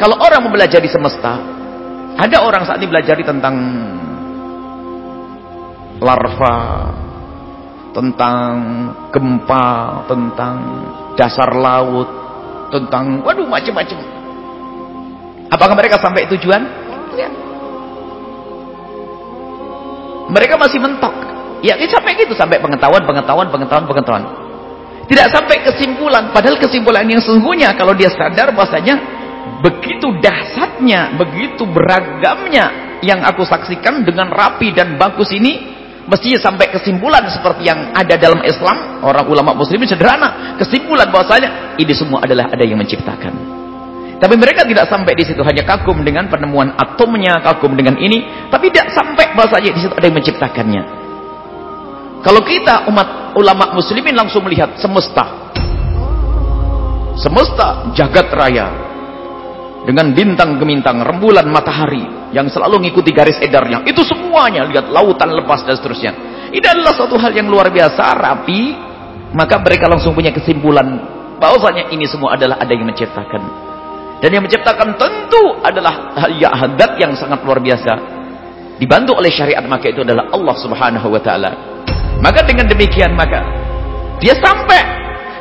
Kalau orang mempelajari semesta, ada orang saat ini belajar tentang larva, tentang gempa, tentang dasar laut, tentang waduh macam-macam. Apakah mereka sampai tujuan? Mereka masih mentok. Ya, sampai gitu sampai pengetahuan, pengetahuan, pengetahuan, pengetahuan. Tidak sampai kesimpulan, padahal kesimpulan yang sesungguhnya kalau dia sadar bahasanya begitu dahsyatnya, begitu beragamnya yang aku saksikan dengan rapi dan bagus ini mestinya sampai kesimpulan seperti yang ada dalam Islam, orang ulama muslimin sederhana, kesimpulan bahwasanya ini semua adalah ada yang menciptakan. Tapi mereka tidak sampai di situ hanya kagum dengan penemuan atomnya, kagum dengan ini, tapi tidak sampai bahwasanya di situ ada yang menciptakannya. Kalau kita umat ulama muslimin langsung melihat semesta. Semesta jagat raya. Dengan bintang gemintang, rembulan matahari yang selalu mengikuti garis edarnya. Itu semuanya lihat lautan lepas dan seterusnya. Ini adalah suatu hal yang luar biasa, rapi. Maka mereka langsung punya kesimpulan bahwasanya ini semua adalah ada yang menciptakan. Dan yang menciptakan tentu adalah ya hadat yang sangat luar biasa. Dibantu oleh syariat maka itu adalah Allah Subhanahu wa taala. Maka dengan demikian maka dia sampai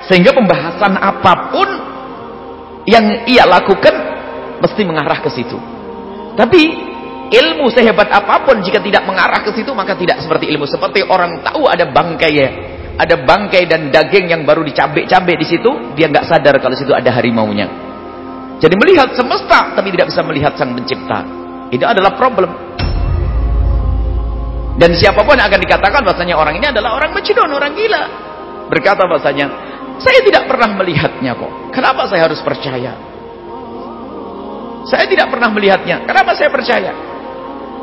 sehingga pembahasan apa pun yang ia lakukan mesti mengarah ke situ. Tapi ilmu sehebat apa pun jika tidak mengarah ke situ maka tidak seperti ilmu seperti orang tahu ada bangkai ya. Ada bangkai dan daging yang baru dicabik-cabik di situ, dia nggak sadar kalau situ ada harimaunya. Jadi melihat semesta tapi tidak bisa melihat sang pencipta. Itu adalah problem. Dan siapa pun akan dikatakan bahasanya orang ini adalah orang mecidon, orang gila. Berkata bahasanya, saya tidak pernah melihatnya kok. Kenapa saya harus percaya? Saya tidak pernah melihatnya. Kenapa saya percaya?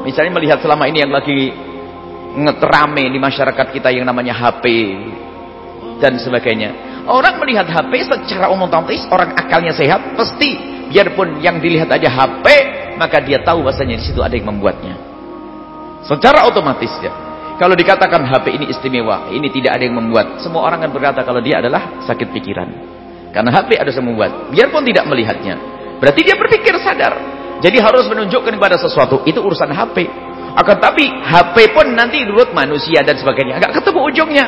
Misalnya melihat selama ini yang lagi ngeterame di masyarakat kita yang namanya HP dan sebagainya. Orang melihat HP secara umum otomatis orang akalnya sehat pasti biarpun yang dilihat aja HP maka dia tahu bahasanya di situ ada yang membuatnya. Secara otomatis ya. Kalau dikatakan HP ini istimewa, ini tidak ada yang membuat. Semua orang akan berkata kalau dia adalah sakit pikiran. Karena HP ada yang membuat. Biarpun tidak melihatnya. Berarti dia berpikir sadar. Jadi harus menunjukkan kepada sesuatu. Itu urusan HP. Akan tapi HP pun nanti menurut manusia dan sebagainya. Agak ketemu ujungnya.